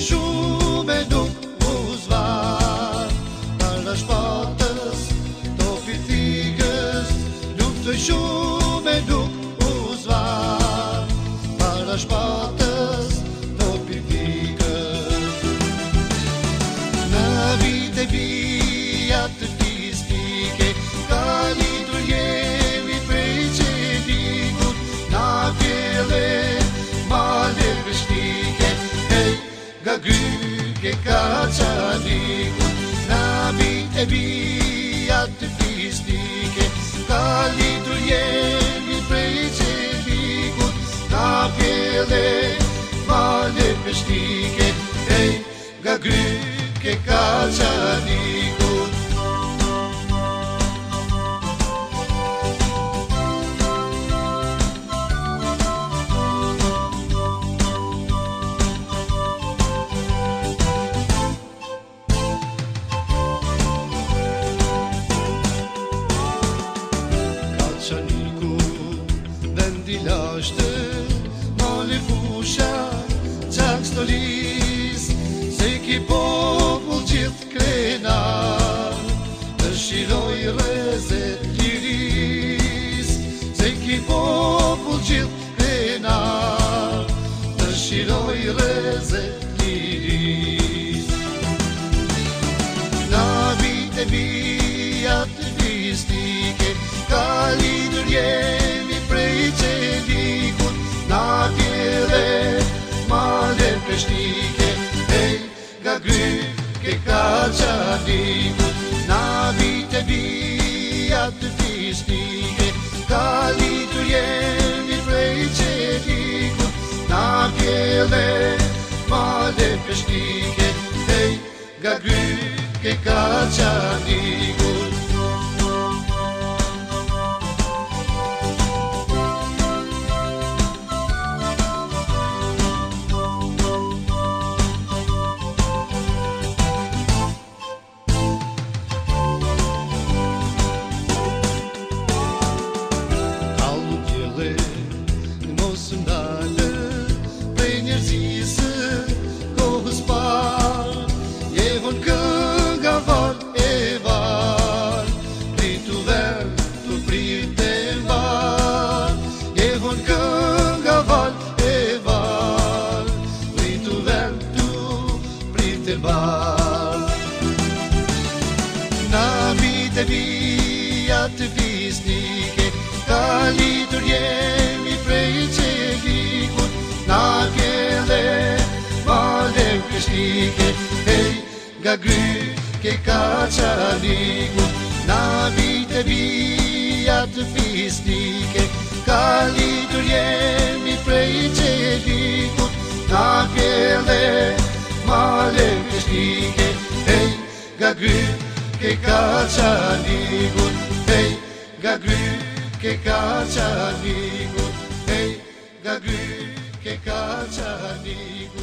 beijo. ka gy, ke ka qani Nami e bia të pistike Ka litur jemi prej qelikut Ka pjede vale pështike Ej, ka ke ka qani Më nifusha që ak stolis Se ki popull qit krenar Në shiroj rëzet një Se ki popull qit krenar Në shiroj rëzet një lis Nga vit e vit peshtike Ej, nga gry, ke ka diku Na e bia të fistike Ka litur jemi prej qetiku Na pjele, male peshtike Ej, nga gry, Kon kënga vën e vën Ti të dhem të prit e vën E kon kënga vën e vën Ti të dhem të prit e Na vite vijat të visnike Ka liturjen nga gry ke ka qaliku Na te e bia të fisnike Ka litur jemi prej qelikut Na fjele male kështike Hej, nga gry ke ka qaliku Hej, nga gry ke ka qaliku Hej, nga gry ke ka qaliku